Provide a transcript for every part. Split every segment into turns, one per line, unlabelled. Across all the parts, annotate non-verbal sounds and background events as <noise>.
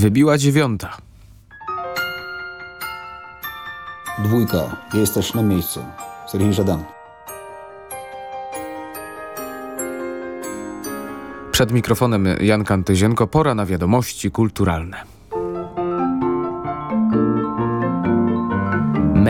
Wybiła dziewiąta.
Dwójka. Jesteś na miejscu. Serhii Żadan.
Przed mikrofonem Jan Kantyzienko, pora na wiadomości kulturalne.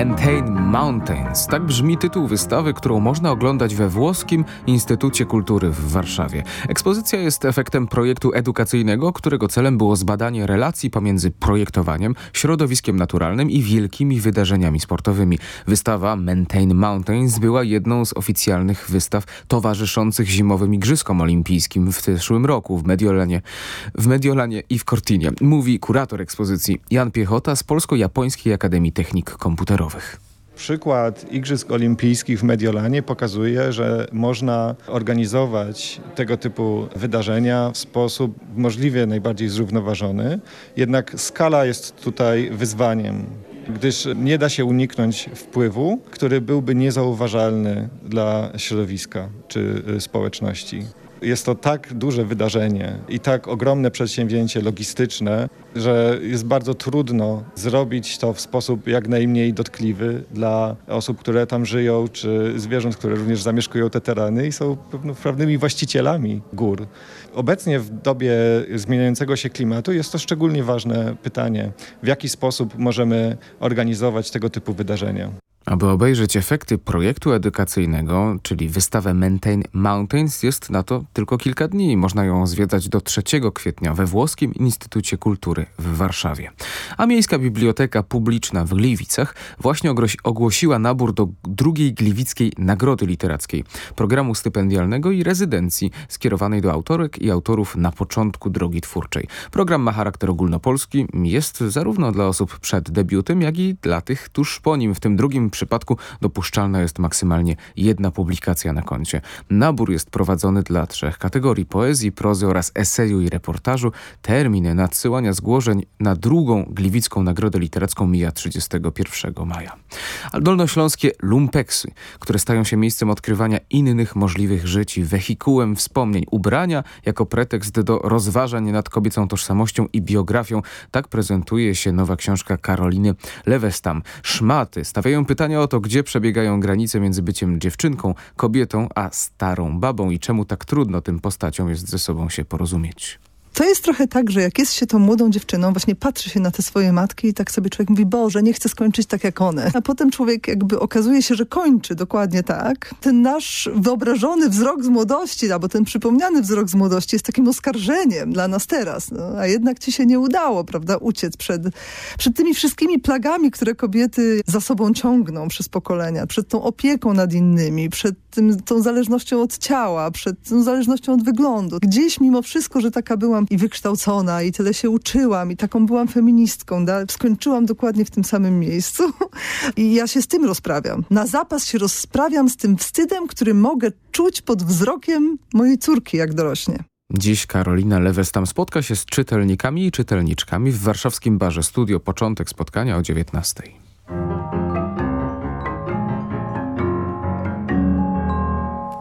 Maintain Mountains. Tak brzmi tytuł wystawy, którą można oglądać we Włoskim Instytucie Kultury w Warszawie. Ekspozycja jest efektem projektu edukacyjnego, którego celem było zbadanie relacji pomiędzy projektowaniem, środowiskiem naturalnym i wielkimi wydarzeniami sportowymi. Wystawa Maintain Mountains była jedną z oficjalnych wystaw towarzyszących zimowym Igrzyskom Olimpijskim w zeszłym roku w Mediolanie, w Mediolanie i w Cortinie. Mówi kurator ekspozycji Jan Piechota z Polsko-Japońskiej Akademii Technik Komputerowych.
Przykład Igrzysk Olimpijskich w Mediolanie pokazuje, że można organizować tego typu wydarzenia w sposób możliwie najbardziej zrównoważony, jednak skala jest tutaj wyzwaniem gdyż nie da się uniknąć wpływu, który byłby niezauważalny dla środowiska czy społeczności. Jest to tak duże wydarzenie i tak ogromne przedsięwzięcie logistyczne, że jest bardzo trudno zrobić to w sposób jak najmniej dotkliwy dla osób, które tam żyją, czy zwierząt, które również zamieszkują te tereny i są pewnymi właścicielami gór. Obecnie w dobie zmieniającego się klimatu jest to szczególnie ważne pytanie, w jaki sposób możemy organizować tego typu wydarzenia.
Aby obejrzeć efekty projektu edukacyjnego, czyli wystawę Maintain Mountains, jest na to tylko kilka dni. Można ją zwiedzać do 3 kwietnia we Włoskim Instytucie Kultury w Warszawie. A Miejska Biblioteka Publiczna w Gliwicach właśnie ogłosiła nabór do drugiej Gliwickiej Nagrody Literackiej, programu stypendialnego i rezydencji skierowanej do autorek i autorów na początku drogi twórczej. Program ma charakter ogólnopolski, jest zarówno dla osób przed debiutem, jak i dla tych tuż po nim, w tym drugim przypadku dopuszczalna jest maksymalnie jedna publikacja na koncie. Nabór jest prowadzony dla trzech kategorii poezji, prozy oraz eseju i reportażu. Termin nadsyłania zgłoszeń na drugą Gliwicką Nagrodę Literacką mija 31 maja. Dolnośląskie lumpeksy, które stają się miejscem odkrywania innych możliwych żyć i wehikułem wspomnień, ubrania jako pretekst do rozważań nad kobiecą tożsamością i biografią. Tak prezentuje się nowa książka Karoliny Lewestam. Szmaty stawiają pytania Pytania o to, gdzie przebiegają granice między byciem dziewczynką, kobietą, a starą babą i czemu tak trudno tym postaciom jest ze sobą się porozumieć.
To jest trochę tak, że jak jest się tą młodą dziewczyną, właśnie patrzy się na te swoje matki i tak sobie człowiek mówi, Boże, nie chcę skończyć tak jak one. A potem człowiek jakby okazuje się, że kończy dokładnie tak. Ten nasz wyobrażony wzrok z młodości, albo ten przypomniany wzrok z młodości jest takim oskarżeniem dla nas teraz. No, a jednak ci się nie udało, prawda, uciec przed, przed tymi wszystkimi plagami, które kobiety za sobą ciągną przez pokolenia, przed tą opieką nad innymi, przed tym, tą zależnością od ciała, przed tą zależnością od wyglądu. Gdzieś mimo wszystko, że taka byłam i wykształcona i tyle się uczyłam i taką byłam feministką. Da? Skończyłam dokładnie w tym samym miejscu <laughs> i ja się z tym rozprawiam. Na zapas się rozprawiam z tym wstydem, który mogę czuć pod wzrokiem mojej córki, jak dorośnie.
Dziś Karolina Lewestam spotka się z czytelnikami i czytelniczkami w warszawskim barze Studio. Początek spotkania o 19.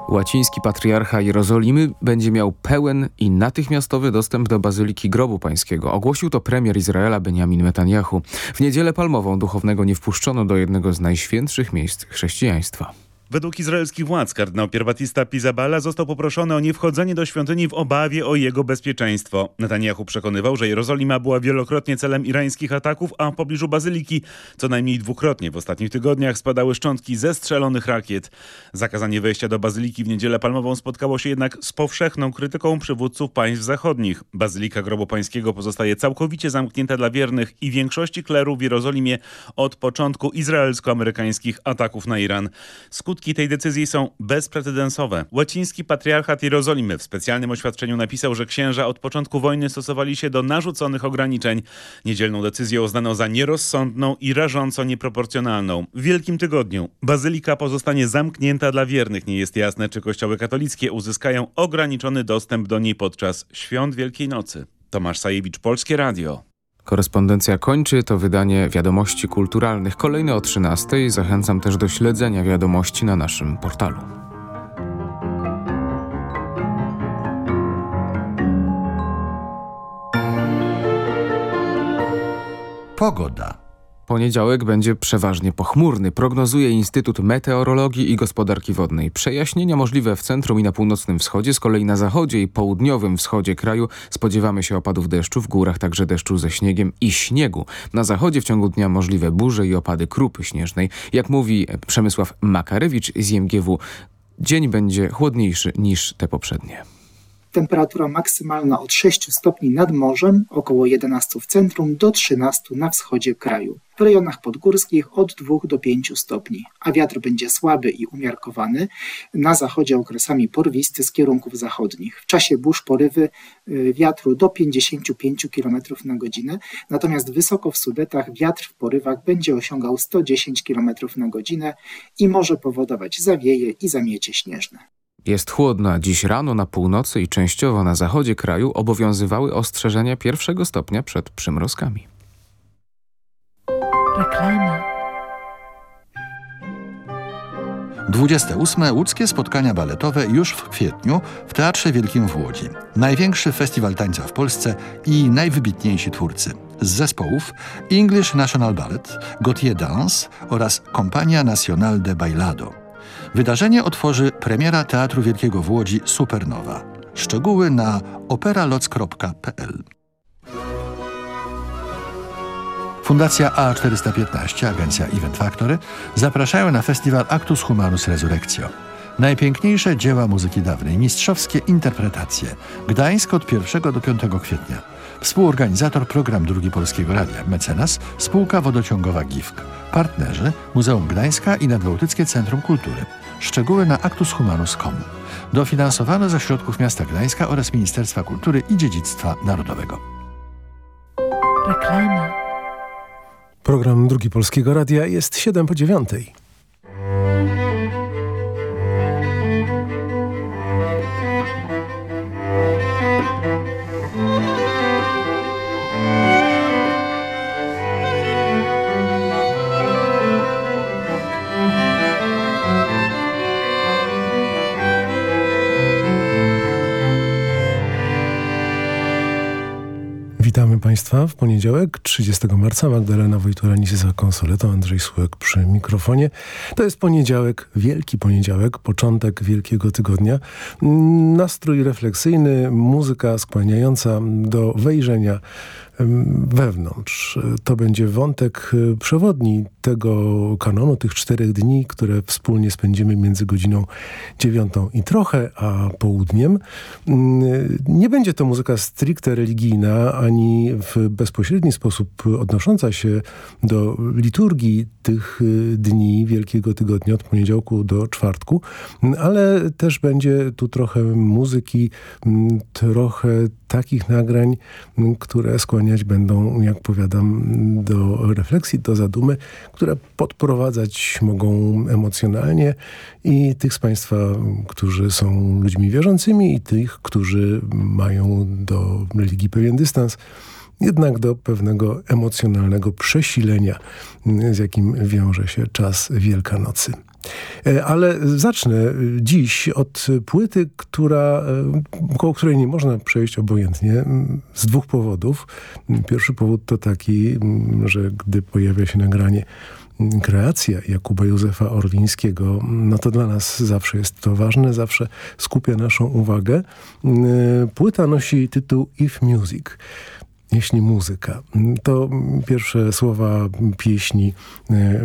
Łaciński patriarcha Jerozolimy będzie miał pełen i natychmiastowy dostęp do Bazyliki Grobu Pańskiego. Ogłosił to premier Izraela Benjamin Netanyahu. W niedzielę palmową duchownego nie wpuszczono do jednego z najświętszych miejsc chrześcijaństwa.
Według izraelskich władz kardynał pierbatista Pizabala został poproszony o niewchodzenie do świątyni w obawie o jego bezpieczeństwo. Netanyahu przekonywał, że Jerozolima była wielokrotnie celem irańskich ataków, a w pobliżu bazyliki co najmniej dwukrotnie w ostatnich tygodniach spadały szczątki zestrzelonych rakiet. Zakazanie wejścia do bazyliki w niedzielę palmową spotkało się jednak z powszechną krytyką przywódców państw zachodnich. Bazylika Grobu Pańskiego pozostaje całkowicie zamknięta dla wiernych i większości kleru w Jerozolimie od początku izraelsko-amerykańskich ataków na Iran. Skut Skutki tej decyzji są bezprecedensowe. Łaciński patriarchat Jerozolimy w specjalnym oświadczeniu napisał, że księża od początku wojny stosowali się do narzuconych ograniczeń. Niedzielną decyzję uznano za nierozsądną i rażąco nieproporcjonalną. W Wielkim Tygodniu bazylika pozostanie zamknięta dla wiernych. Nie jest jasne, czy kościoły katolickie uzyskają ograniczony dostęp do niej podczas świąt Wielkiej Nocy. Tomasz Sajewicz, Polskie Radio.
Korespondencja kończy to wydanie Wiadomości Kulturalnych. Kolejne o 13. Zachęcam też do śledzenia wiadomości na naszym portalu.
Pogoda.
Poniedziałek będzie przeważnie pochmurny, prognozuje Instytut Meteorologii i Gospodarki Wodnej. Przejaśnienia możliwe w centrum i na północnym wschodzie, z kolei na zachodzie i południowym wschodzie kraju spodziewamy się opadów deszczu, w górach także deszczu ze śniegiem i śniegu. Na zachodzie w ciągu dnia możliwe burze i opady krupy śnieżnej. Jak mówi Przemysław Makarewicz z IMGW, dzień będzie chłodniejszy niż te poprzednie.
Temperatura maksymalna od 6 stopni nad morzem, około 11 w centrum, do 13 na wschodzie kraju. W rejonach podgórskich od 2 do 5 stopni, a wiatr będzie słaby i umiarkowany, na zachodzie okresami porwisty z kierunków zachodnich. W czasie burz porywy y, wiatru do 55 km na godzinę, natomiast wysoko w Sudetach wiatr w porywach będzie osiągał 110 km na godzinę i może powodować zawieje i zamiecie śnieżne.
Jest chłodno, dziś rano na północy i częściowo na zachodzie kraju obowiązywały ostrzeżenia pierwszego stopnia przed przymrozkami.
Reklama.
28. Łódzkie spotkania baletowe już w kwietniu w Teatrze Wielkim w Łodzi. Największy festiwal tańca w Polsce i najwybitniejsi twórcy. Z zespołów English National Ballet, Gautier Dance oraz Compagnia Nacional de Bailado. Wydarzenie otworzy premiera Teatru Wielkiego w Łodzi Supernowa. Szczegóły na operaloc.pl Fundacja A415, agencja Event Factory zapraszają na festiwal Actus Humanus Resurrectio. Najpiękniejsze dzieła muzyki dawnej, mistrzowskie interpretacje. Gdańsk od 1 do 5 kwietnia. Współorganizator program Drugi Polskiego Radia, mecenas, spółka wodociągowa GIFK. Partnerzy Muzeum Gdańska i Nadbałtyckie Centrum Kultury. Szczegóły na actushumanus.com. Dofinansowano ze środków miasta Gdańska oraz Ministerstwa Kultury i Dziedzictwa Narodowego.
Reklama.
Program Drugi Polskiego Radia jest 7 po 9. Państwa w poniedziałek, 30 marca. Magdalena Wojturanis za konsoletą, Andrzej Słułek przy mikrofonie. To jest poniedziałek, wielki poniedziałek, początek wielkiego tygodnia. Nastrój refleksyjny, muzyka skłaniająca do wejrzenia wewnątrz. To będzie wątek y, przewodni tego kanonu, tych czterech dni, które wspólnie spędzimy między godziną dziewiątą i trochę, a południem. Nie będzie to muzyka stricte religijna, ani w bezpośredni sposób odnosząca się do liturgii tych y, dni Wielkiego Tygodnia od poniedziałku do czwartku, ale też będzie tu trochę muzyki, trochę takich nagrań, które skłaniać będą, jak powiadam, do refleksji, do zadumy, które podprowadzać mogą emocjonalnie i tych z Państwa, którzy są ludźmi wierzącymi i tych, którzy mają do religii pewien dystans, jednak do pewnego emocjonalnego przesilenia, z jakim wiąże się czas Wielkanocy. E, ale zacznę dziś od płyty, która, e, koło której nie można przejść obojętnie z dwóch powodów. Pierwszy powód to taki, że gdy pojawia się nagranie kreacja Jakuba Józefa Orwińskiego, no to dla nas zawsze jest to ważne, zawsze skupia naszą uwagę. Płyta nosi tytuł If Music jeśli muzyka. To pierwsze słowa pieśni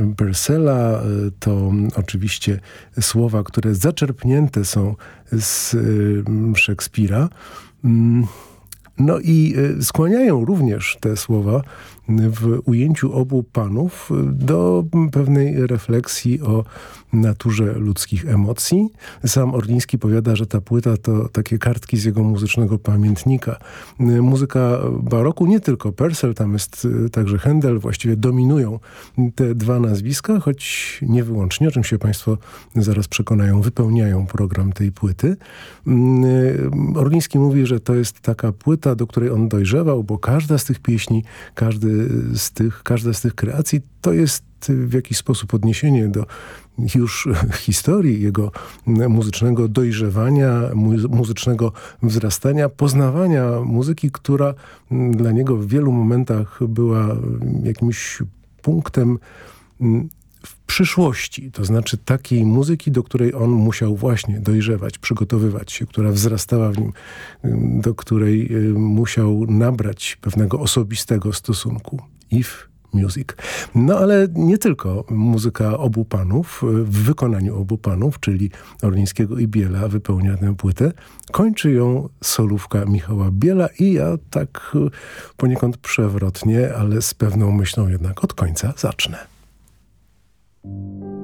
Bersela, e, to oczywiście słowa, które zaczerpnięte są z e, Szekspira. Mm, no i e, skłaniają również te słowa w ujęciu obu panów do pewnej refleksji o naturze ludzkich emocji. Sam Orliński powiada, że ta płyta to takie kartki z jego muzycznego pamiętnika. Muzyka baroku, nie tylko Purcell, tam jest y, także Händel, właściwie dominują te dwa nazwiska, choć nie wyłącznie, o czym się Państwo zaraz przekonają, wypełniają program tej płyty. Mm, y, Orliński mówi, że to jest taka płyta, płyta, do której on dojrzewał, bo każda z tych pieśni, każdy z tych, każda z tych kreacji to jest w jakiś sposób odniesienie do już historii jego muzycznego dojrzewania, muzycznego wzrastania, poznawania muzyki, która dla niego w wielu momentach była jakimś punktem w przyszłości, to znaczy takiej muzyki, do której on musiał właśnie dojrzewać, przygotowywać się, która wzrastała w nim, do której musiał nabrać pewnego osobistego stosunku. If Music. No ale nie tylko muzyka obu panów, w wykonaniu obu panów, czyli Orlińskiego i Biela wypełnia tę płytę. Kończy ją solówka Michała Biela i ja tak poniekąd przewrotnie, ale z pewną myślą jednak od końca zacznę. Música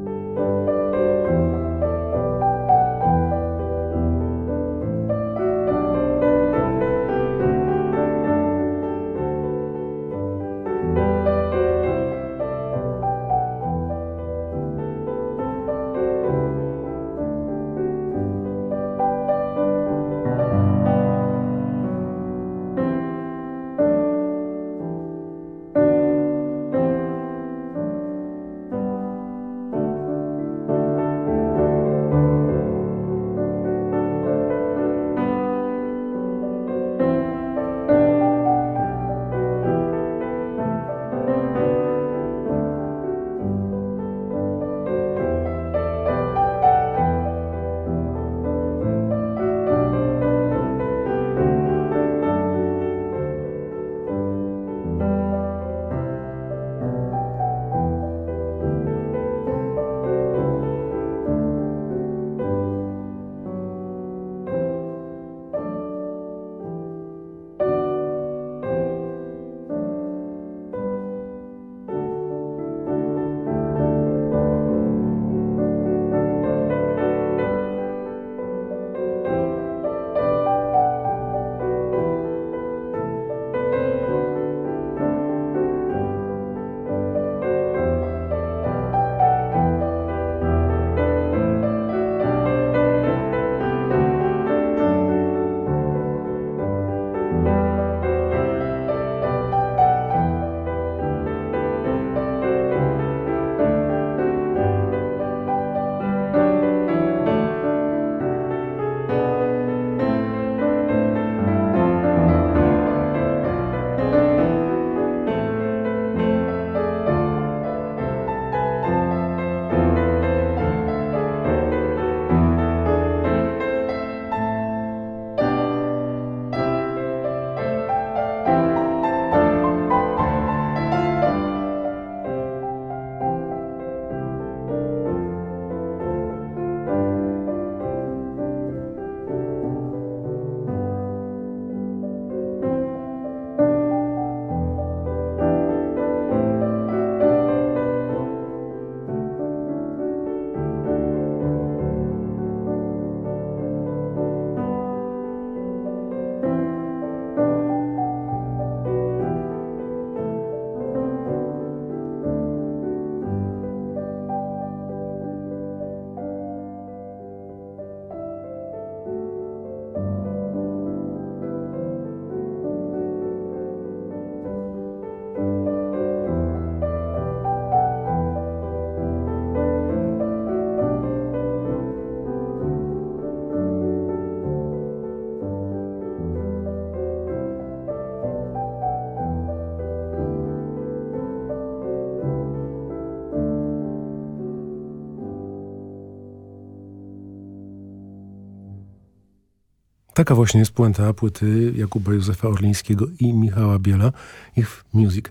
Taka właśnie jest puenta płyty Jakuba Józefa Orlińskiego i Michała Biela, ich Music.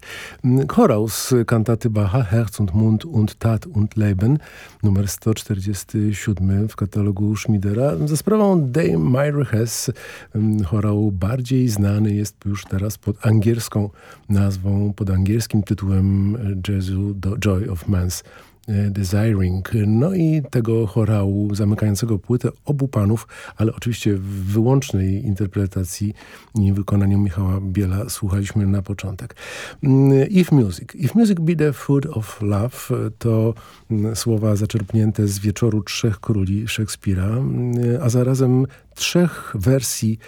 Chorał z kantaty Bacha, Herz und Mund und Tat und Leben, numer 147 w katalogu Schmidera, za sprawą Dame Myra Hess. Chorał bardziej znany jest już teraz pod angielską nazwą, pod angielskim tytułem Jazzu do Joy of Man's
e, Desiring. No i tego chorału zamykającego płytę obu panów, ale oczywiście w wyłącznej interpretacji i wykonaniu Michała Biela słuchaliśmy na początek. Mm, If Music. If Music be the food of love to mm, słowa zaczerpnięte z Wieczoru Trzech Króli Szekspira, mm, a zarazem trzech wersji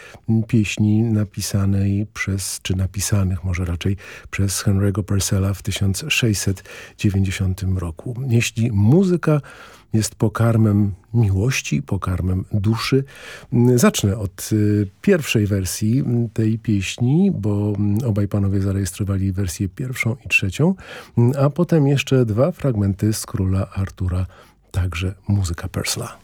pieśni napisanej przez, czy napisanych może raczej przez Henry'ego Purcella w 1690 roku. Jeśli muzyka jest pokarmem miłości, pokarmem duszy. Zacznę od y, pierwszej wersji tej pieśni, bo obaj panowie zarejestrowali wersję pierwszą i trzecią, a potem jeszcze dwa fragmenty z Króla Artura, także muzyka Purcella.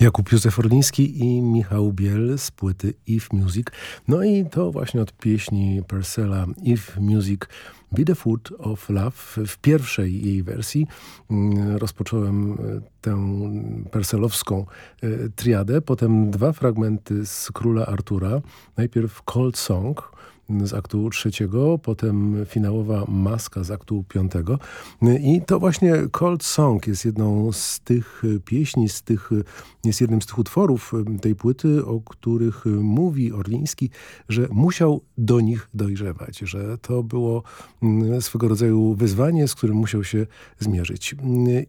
Jakub Józef Orliński i Michał Biel z płyty If Music. No i to właśnie od pieśni Purcella If Music Be the Food of Love w pierwszej jej wersji mm, rozpocząłem e, tę perselowską e, triadę, potem dwa fragmenty z Króla Artura. Najpierw Cold Song, z aktu trzeciego, potem finałowa Maska z aktu piątego. I to właśnie Cold Song jest jedną z tych pieśni, z tych, jest jednym z tych utworów tej płyty, o których mówi Orliński, że musiał do nich dojrzewać, że to było mm, swego rodzaju wyzwanie, z którym musiał się zmierzyć.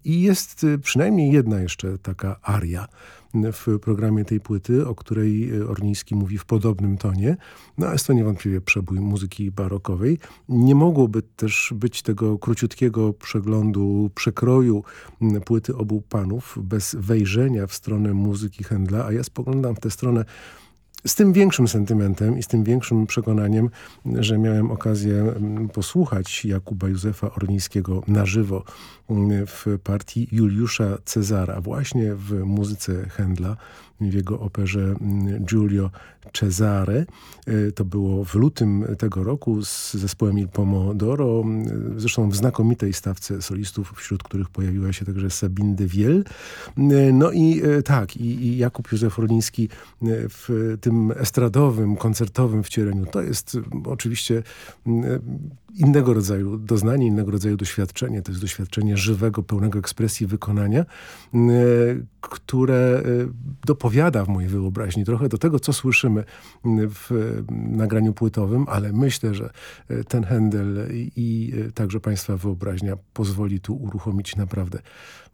I jest przynajmniej jedna jeszcze taka aria, w programie tej płyty, o której Orniński mówi w podobnym tonie. No jest to niewątpliwie przebój muzyki barokowej. Nie mogłoby też być tego króciutkiego przeglądu, przekroju płyty obu panów bez wejrzenia w stronę muzyki Händla, a ja spoglądam w tę stronę z tym większym sentymentem i z tym większym przekonaniem, że miałem okazję mm, posłuchać Jakuba Józefa Orlińskiego na żywo mm, w partii Juliusza Cezara, właśnie w muzyce Händla w jego operze mm, Giulio Cesare. E, to było w lutym tego roku z zespołem Il Pomodoro, zresztą w znakomitej stawce solistów, wśród których pojawiła się także Sabine de Viel. E, no i e, tak, i, i Jakub Józef Roliński w tym estradowym, koncertowym wcieleniu, to jest oczywiście innego rodzaju doznanie, innego rodzaju doświadczenie. To jest doświadczenie żywego, pełnego ekspresji wykonania, które dopowiada w mojej wyobraźni trochę do tego, co słyszymy w nagraniu płytowym, ale myślę, że ten Händel i także Państwa wyobraźnia pozwoli tu uruchomić naprawdę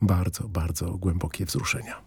bardzo, bardzo głębokie wzruszenia.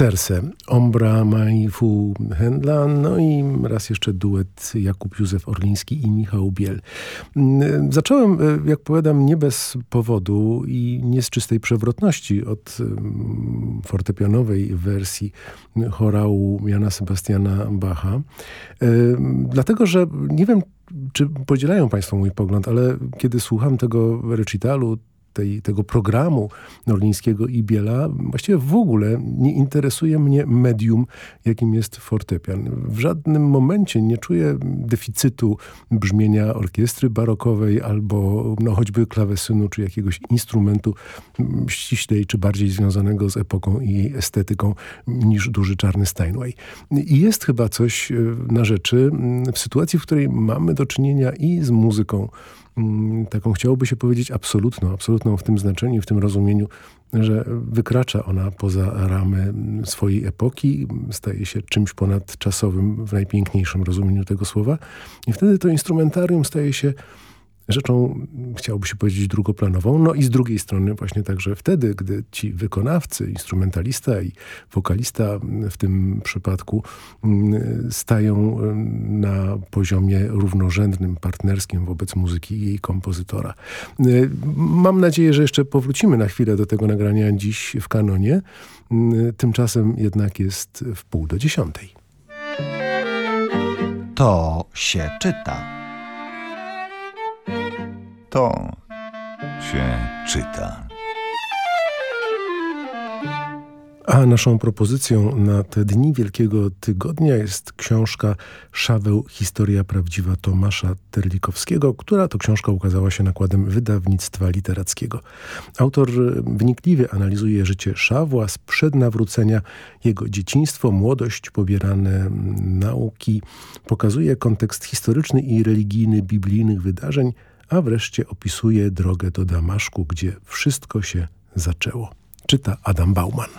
Serce, Ombra Mai Fu Händla, no i raz jeszcze duet Jakub Józef Orliński i Michał Biel. Mm, zacząłem, e, jak powiadam, nie bez powodu i nie z czystej przewrotności od mm, fortepianowej wersji chorału Jana Sebastiana Bacha. E, dlatego, że nie wiem, czy podzielają Państwo mój pogląd, ale kiedy słucham tego recitalu, tej, tego programu Norlińskiego i Biela, właściwie w ogóle nie interesuje mnie medium, jakim jest fortepian. W żadnym momencie nie czuję deficytu brzmienia orkiestry barokowej albo no, choćby klawesynu, czy jakiegoś instrumentu ściślej, czy bardziej związanego z epoką i estetyką niż duży czarny Steinway. I jest chyba coś e, na rzeczy w sytuacji, w której mamy do czynienia i z muzyką, taką chciałoby się powiedzieć absolutną, absolutną w tym znaczeniu, w tym rozumieniu, że wykracza ona poza ramy swojej epoki, staje się czymś ponadczasowym w najpiękniejszym rozumieniu tego słowa. I wtedy to instrumentarium staje się rzeczą, chciałoby się powiedzieć, drugoplanową. No i z drugiej strony właśnie także wtedy, gdy ci wykonawcy, instrumentalista i wokalista w tym przypadku mm, stają mm, na poziomie równorzędnym, partnerskim wobec muzyki i jej kompozytora. Y, mam nadzieję, że jeszcze powrócimy na chwilę do tego nagrania dziś w kanonie. Y, tymczasem jednak jest w pół do dziesiątej.
To się czyta to się czyta.
A naszą propozycją na te dni Wielkiego Tygodnia jest książka Szaweł Historia Prawdziwa Tomasza Terlikowskiego, która to książka ukazała się nakładem wydawnictwa literackiego. Autor wnikliwie analizuje życie Szawła sprzed nawrócenia, jego dzieciństwo, młodość, pobierane nauki, pokazuje kontekst historyczny i religijny biblijnych wydarzeń, a wreszcie opisuje drogę do Damaszku, gdzie wszystko się zaczęło. Czyta Adam Bauman.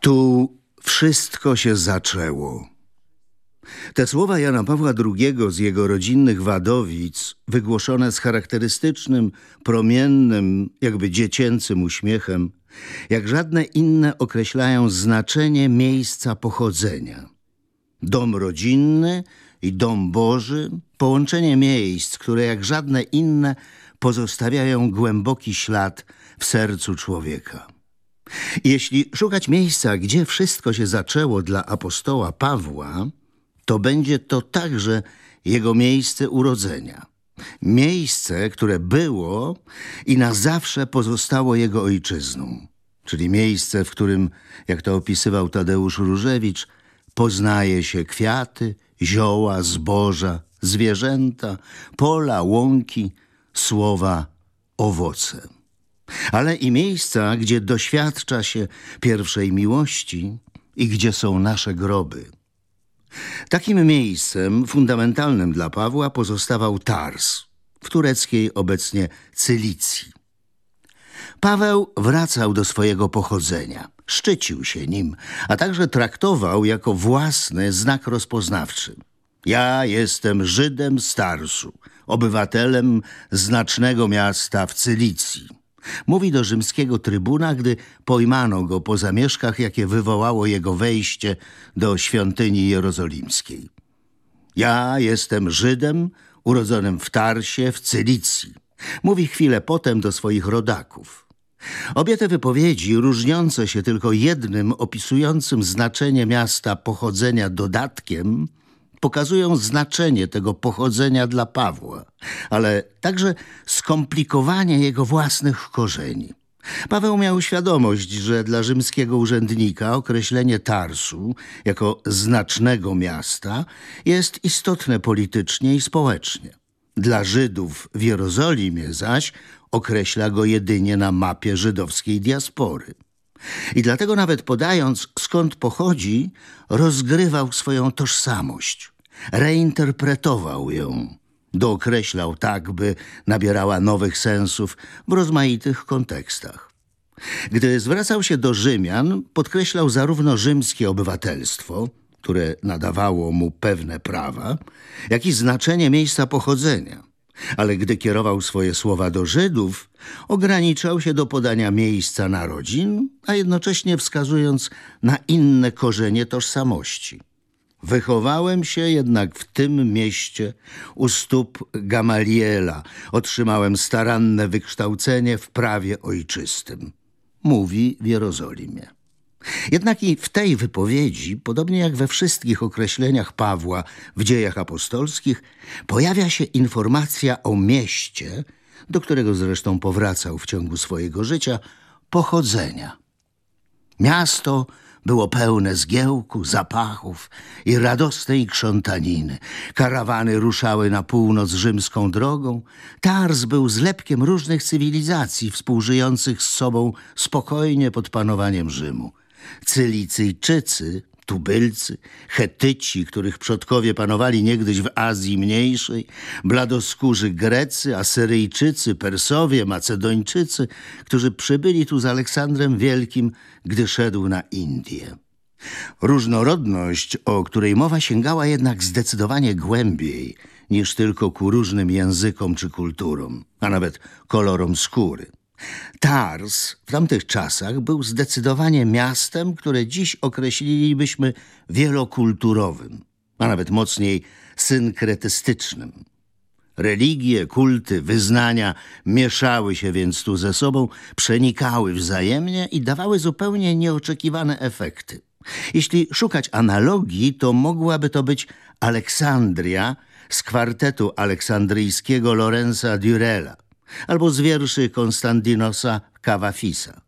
Tu wszystko się zaczęło. Te słowa Jana Pawła II z jego rodzinnych Wadowic, wygłoszone z charakterystycznym, promiennym, jakby dziecięcym uśmiechem, jak żadne inne określają znaczenie miejsca pochodzenia. Dom rodzinny i dom Boży, połączenie miejsc, które jak żadne inne pozostawiają głęboki ślad w sercu człowieka. Jeśli szukać miejsca, gdzie wszystko się zaczęło dla apostoła Pawła, to będzie to także jego miejsce urodzenia. Miejsce, które było i na zawsze pozostało jego ojczyzną. Czyli miejsce, w którym, jak to opisywał Tadeusz Różewicz, poznaje się kwiaty, zioła, zboża, zwierzęta, pola, łąki, słowa, owoce. Ale i miejsca, gdzie doświadcza się pierwszej miłości i gdzie są nasze groby. Takim miejscem fundamentalnym dla Pawła pozostawał Tars, w tureckiej obecnie Cylicji. Paweł wracał do swojego pochodzenia, szczycił się nim, a także traktował jako własny znak rozpoznawczy. Ja jestem Żydem z Tarsu, obywatelem znacznego miasta w Cylicji. Mówi do rzymskiego trybuna, gdy pojmano go po zamieszkach, jakie wywołało jego wejście do świątyni jerozolimskiej. Ja jestem Żydem urodzonym w Tarsie w Cylicji. Mówi chwilę potem do swoich rodaków. Obie te wypowiedzi, różniące się tylko jednym opisującym znaczenie miasta pochodzenia dodatkiem, pokazują znaczenie tego pochodzenia dla Pawła, ale także skomplikowanie jego własnych korzeni. Paweł miał świadomość, że dla rzymskiego urzędnika określenie Tarsu jako znacznego miasta jest istotne politycznie i społecznie. Dla Żydów w Jerozolimie zaś określa go jedynie na mapie żydowskiej diaspory. I dlatego nawet podając skąd pochodzi, rozgrywał swoją tożsamość, reinterpretował ją, dookreślał tak, by nabierała nowych sensów w rozmaitych kontekstach. Gdy zwracał się do Rzymian, podkreślał zarówno rzymskie obywatelstwo, które nadawało mu pewne prawa, jak i znaczenie miejsca pochodzenia – Ale gdy kierował swoje słowa do Żydów, ograniczał się do podania miejsca narodzin, a jednocześnie wskazując na inne korzenie tożsamości. Wychowałem się jednak w tym mieście u stóp Gamaliela. Otrzymałem staranne wykształcenie w prawie ojczystym. Mówi w Jerozolimie. Jednak i w tej wypowiedzi, podobnie jak we wszystkich określeniach Pawła w dziejach apostolskich, pojawia się informacja o mieście, do którego zresztą powracał w ciągu swojego życia, pochodzenia. Miasto było pełne zgiełku, zapachów i radosnej krzątaniny. Karawany ruszały na północ rzymską drogą. Tars był zlepkiem różnych cywilizacji współżyjących z sobą spokojnie pod panowaniem Rzymu. Cylicyjczycy, tubylcy, chetyci, których przodkowie panowali niegdyś w Azji Mniejszej, bladoskórzy Grecy, Asyryjczycy, Persowie, Macedończycy, którzy przybyli tu z Aleksandrem Wielkim, gdy szedł na Indię. Różnorodność, o której mowa sięgała jednak zdecydowanie głębiej niż tylko ku różnym językom czy kulturom, a nawet kolorom skóry. Tars w tamtych czasach był zdecydowanie miastem, które dziś określilibyśmy wielokulturowym, a nawet mocniej synkretystycznym. Religie, kulty, wyznania mieszały się więc tu ze sobą, przenikały wzajemnie i dawały zupełnie nieoczekiwane efekty. Jeśli szukać analogii, to mogłaby to być Aleksandria z kwartetu aleksandryjskiego Lorenza Durella albo z wierszy Konstantinosa Kawafisa.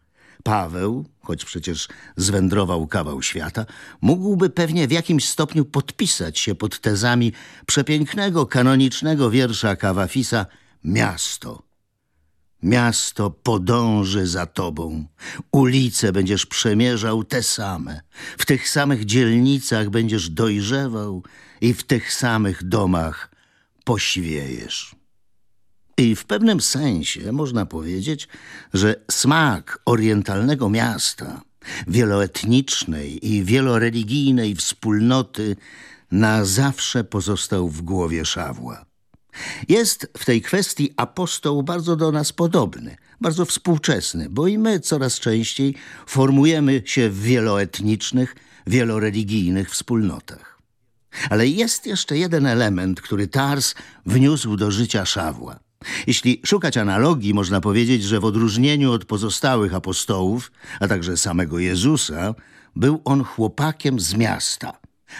Paweł, choć przecież zwędrował kawał świata, mógłby pewnie w jakimś stopniu podpisać się pod tezami przepięknego, kanonicznego wiersza Kawafisa Miasto. Miasto podąży za tobą, ulice będziesz przemierzał te same, w tych samych dzielnicach będziesz dojrzewał i w tych samych domach poświejesz. I w pewnym sensie można powiedzieć, że smak orientalnego miasta, wieloetnicznej i wieloreligijnej wspólnoty na zawsze pozostał w głowie Szawła. Jest w tej kwestii apostoł bardzo do nas podobny, bardzo współczesny, bo i my coraz częściej formujemy się w wieloetnicznych, wieloreligijnych wspólnotach. Ale jest jeszcze jeden element, który Tars wniósł do życia Szawła. Jeśli szukać analogii, można powiedzieć, że w odróżnieniu od pozostałych apostołów, a także samego Jezusa, był on chłopakiem z miasta.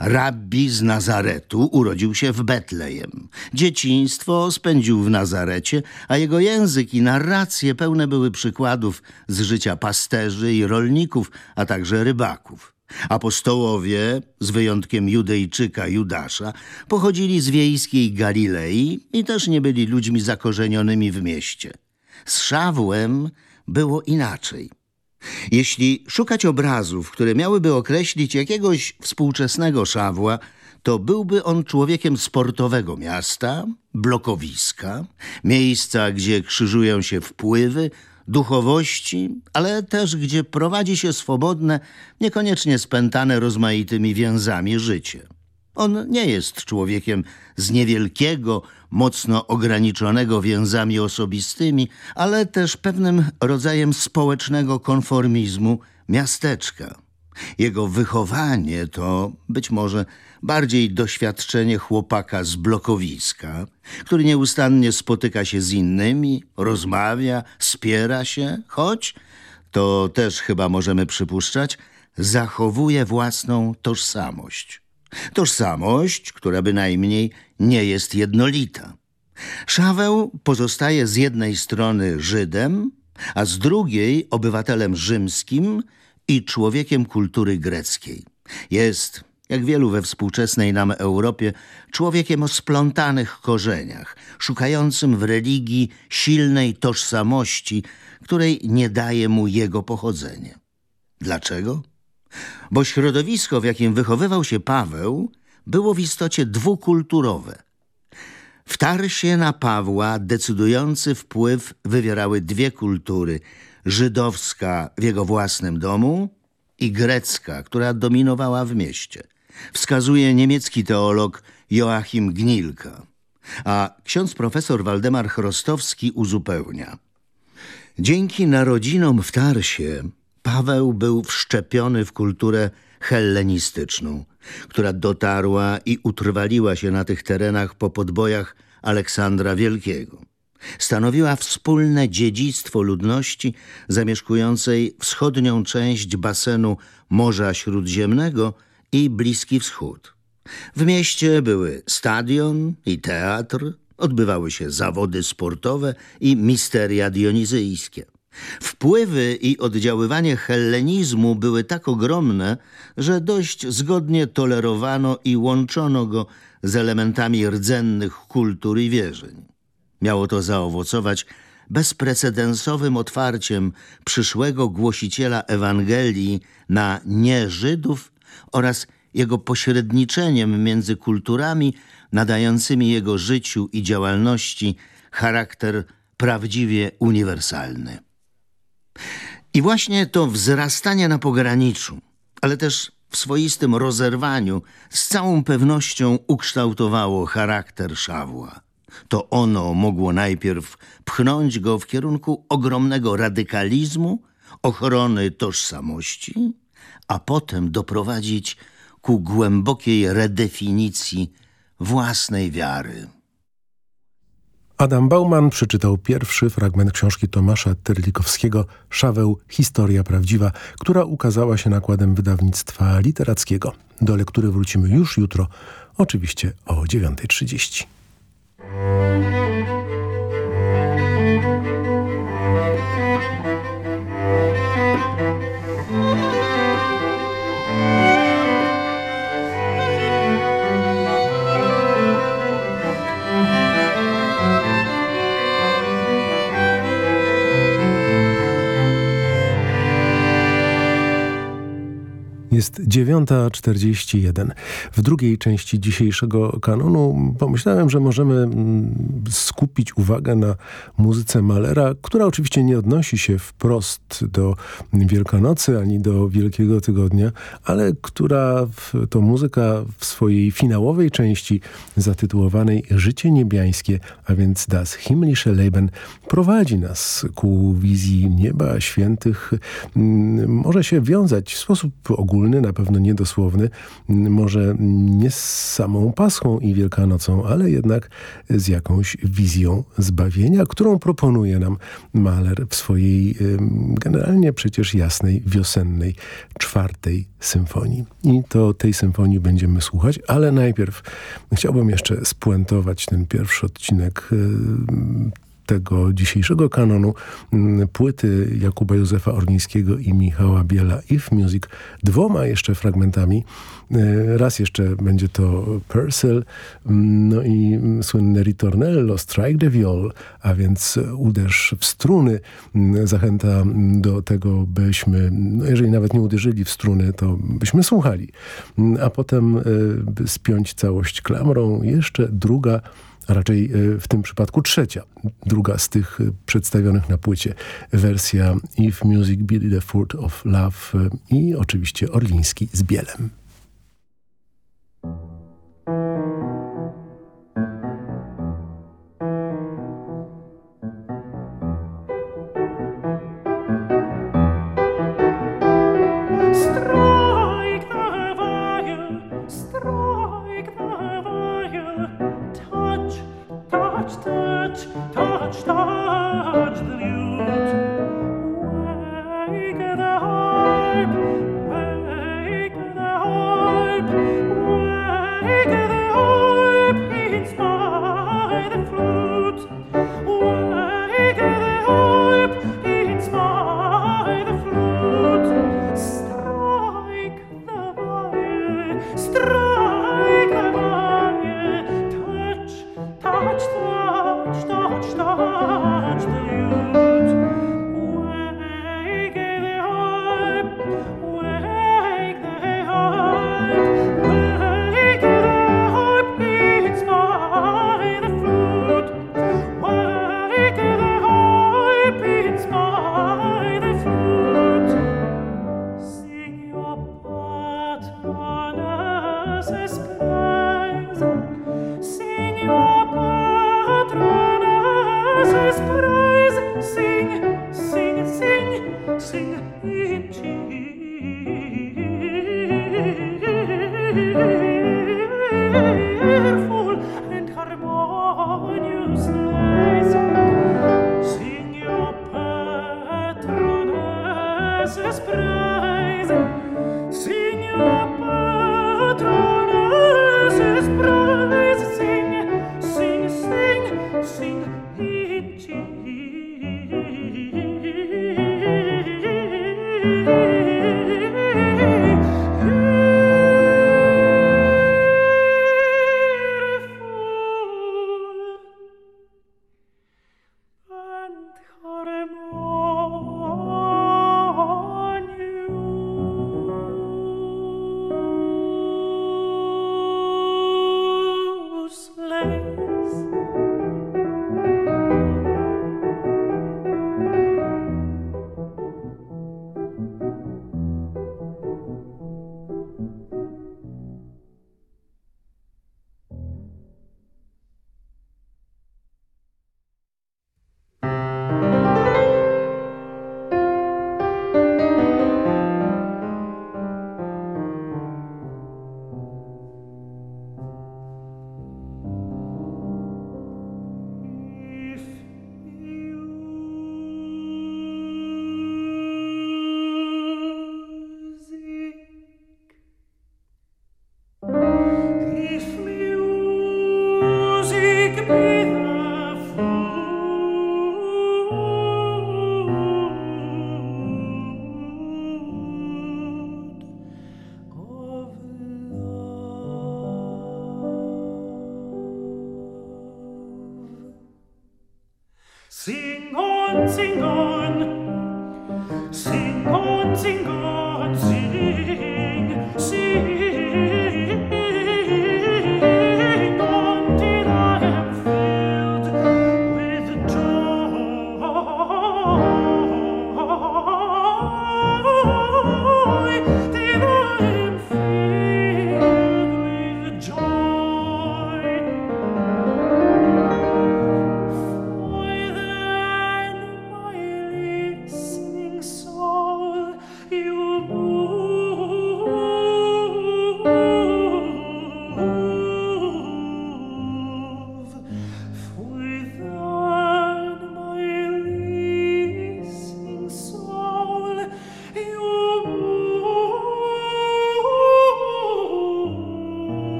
Rabbi z Nazaretu urodził się w Betlejem. Dzieciństwo spędził w Nazarecie, a jego język i narracje pełne były przykładów z życia pasterzy i rolników, a także rybaków. Apostołowie, z wyjątkiem Judejczyka Judasza, pochodzili z wiejskiej Galilei i też nie byli ludźmi zakorzenionymi w mieście. Z Szawłem było inaczej. Jeśli szukać obrazów, które miałyby określić jakiegoś współczesnego Szawła, to byłby on człowiekiem sportowego miasta, blokowiska, miejsca, gdzie krzyżują się wpływy, duchowości, ale też gdzie prowadzi się swobodne, niekoniecznie spętane rozmaitymi więzami życie. On nie jest człowiekiem z niewielkiego, mocno ograniczonego więzami osobistymi, ale też pewnym rodzajem społecznego konformizmu miasteczka. Jego wychowanie to być może bardziej doświadczenie chłopaka z blokowiska, który nieustannie spotyka się z innymi, rozmawia, spiera się, choć, to też chyba możemy przypuszczać, zachowuje własną tożsamość. Tożsamość, która bynajmniej nie jest jednolita. Szaweł pozostaje z jednej strony Żydem, a z drugiej obywatelem rzymskim i człowiekiem kultury greckiej. Jest, jak wielu we współczesnej nam Europie, człowiekiem o splątanych korzeniach, szukającym w religii silnej tożsamości, której nie daje mu jego pochodzenie. Dlaczego? Bo środowisko, w jakim wychowywał się Paweł, było w istocie dwukulturowe. W Tarsie na Pawła decydujący wpływ wywierały dwie kultury – żydowska w jego własnym domu i grecka, która dominowała w mieście. Wskazuje niemiecki teolog Joachim Gnilka. A ksiądz profesor Waldemar Chrostowski uzupełnia. Dzięki narodzinom w Tarsie Paweł był wszczepiony w kulturę hellenistyczną, która dotarła i utrwaliła się na tych terenach po podbojach Aleksandra Wielkiego. Stanowiła wspólne dziedzictwo ludności zamieszkującej wschodnią część basenu Morza Śródziemnego i Bliski Wschód. W mieście były stadion i teatr, odbywały się zawody sportowe i misteria dionizyjskie. Wpływy i oddziaływanie hellenizmu były tak ogromne, że dość zgodnie tolerowano i łączono go z elementami rdzennych kultur i wierzeń. Miało to zaowocować bezprecedensowym otwarciem przyszłego głosiciela Ewangelii na nie-Żydów oraz jego pośredniczeniem między kulturami nadającymi jego życiu i działalności charakter prawdziwie uniwersalny. I właśnie to wzrastanie na pograniczu, ale też w swoistym rozerwaniu z całą pewnością ukształtowało charakter Szawła. To ono mogło najpierw pchnąć go w kierunku ogromnego radykalizmu, ochrony tożsamości, a potem doprowadzić ku głębokiej redefinicji własnej wiary.
Adam Bauman przeczytał pierwszy fragment książki Tomasza Terlikowskiego Szaweł Historia Prawdziwa, która ukazała się nakładem wydawnictwa literackiego. Do lektury wrócimy już jutro, oczywiście o 9.30. Jest 9.41. W drugiej części dzisiejszego kanonu pomyślałem, że możemy mm, skupić uwagę na muzyce Malera, która oczywiście nie odnosi się wprost do Wielkanocy ani do Wielkiego Tygodnia, ale która to muzyka w swojej finałowej części zatytułowanej Życie niebiańskie, a więc Das Himmlische Leben, prowadzi nas ku wizji nieba, świętych. Mm, może się wiązać w sposób ogólny ogólny, na pewno niedosłowny, może nie z samą Paschą i Wielkanocą, ale jednak z jakąś wizją zbawienia, którą proponuje nam Mahler w swojej generalnie przecież jasnej, wiosennej, czwartej symfonii. I to tej symfonii będziemy słuchać, ale najpierw chciałbym jeszcze spuentować ten pierwszy odcinek tego dzisiejszego kanonu mm, płyty Jakuba Józefa Orlińskiego i Michała Biela If Music dwoma jeszcze fragmentami. E, raz jeszcze będzie to Purcell, mm, no i słynne Ritornello, Strike the Viol, a więc uderz w struny. Mm, zachęta do tego, byśmy, no jeżeli nawet nie uderzyli w struny, to byśmy słuchali. A potem e, spiąć całość klamrą. Jeszcze druga a raczej e, w tym przypadku trzecia, druga z tych e, przedstawionych na płycie, wersja If Music Be the Fruit of Love e, i oczywiście Orliński z Bielem.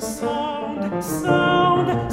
sound sound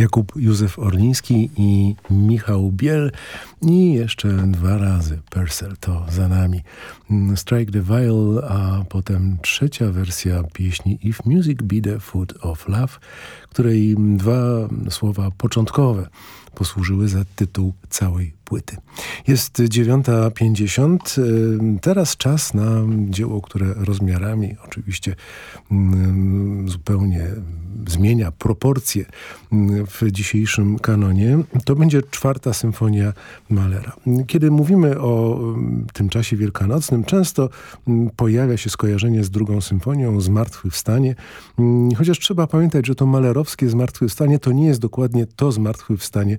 Jakub Józef Orliński i Michał Biel i jeszcze dwa razy Purcell to za nami. Strike the Vial, a potem trzecia wersja pieśni If Music Be the Food of Love, której dwa słowa początkowe posłużyły za tytuł całej płyty. Jest 9.50. Teraz czas na dzieło, które rozmiarami oczywiście zupełnie zmienia proporcje w dzisiejszym kanonie. To będzie czwarta symfonia Malera. Kiedy mówimy o tym czasie wielkanocnym, często pojawia się skojarzenie z drugą symfonią, Zmartwychwstanie. Chociaż trzeba pamiętać, że to malerowskie Zmartwychwstanie to nie jest dokładnie to Zmartwychwstanie,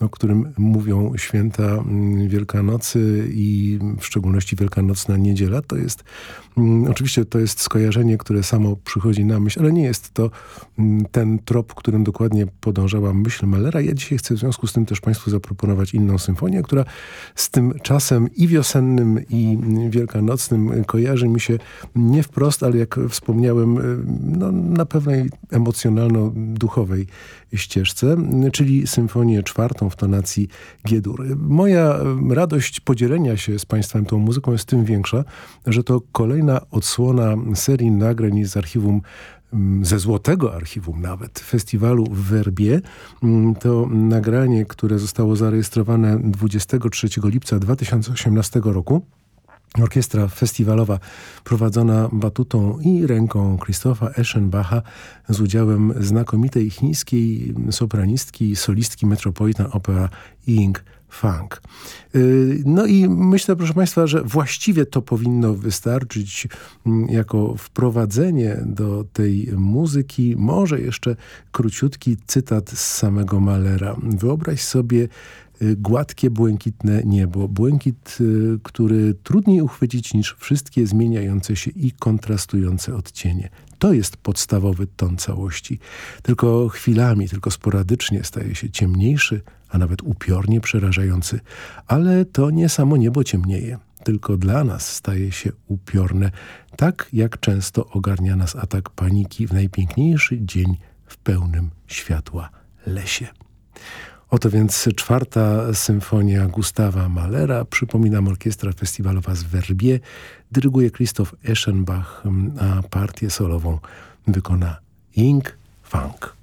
o którym mówią święta mm, Wielkanocy i w szczególności Wielkanocna Niedziela. To jest, mm, oczywiście to jest skojarzenie, które samo przychodzi na myśl, ale nie jest to mm, ten trop, którym dokładnie podążała myśl Malera. Ja dzisiaj chcę w związku z tym też Państwu zaproponować inną symfonię, która z tym czasem i wiosennym, i wielkanocnym kojarzy mi się nie wprost, ale jak wspomniałem, no, na pewnej emocjonalno-duchowej ścieżce, czyli symfonię czwartą w tonacji G-dur. Moja radość podzielenia się z Państwem tą muzyką jest tym większa, że to kolejna odsłona serii nagrań z archiwum ze Złotego Archiwum nawet, festiwalu w Werbie. To nagranie, które zostało zarejestrowane 23 lipca 2018 roku. Orkiestra festiwalowa prowadzona batutą i ręką Christopha Eschenbacha z udziałem znakomitej chińskiej sopranistki, solistki Metropolitan Opera Ying Funk. No i myślę, proszę Państwa, że właściwie to powinno wystarczyć jako wprowadzenie do tej muzyki. Może jeszcze króciutki cytat z samego Malera. Wyobraź sobie Y, gładkie, błękitne niebo. Błękit, y, który trudniej uchwycić niż wszystkie zmieniające się i kontrastujące odcienie. To jest podstawowy ton całości. Tylko chwilami, tylko sporadycznie staje się ciemniejszy, a nawet upiornie przerażający. Ale to nie samo niebo ciemnieje, tylko dla nas staje się upiorne, tak jak często ogarnia nas atak paniki w najpiękniejszy dzień w pełnym światła lesie. Oto więc czwarta symfonia Gustawa Mahlera. Przypominam, orkiestra festiwalowa z Werbie. Dyryguje Christoph Eschenbach, a partię solową wykona Ying Funk.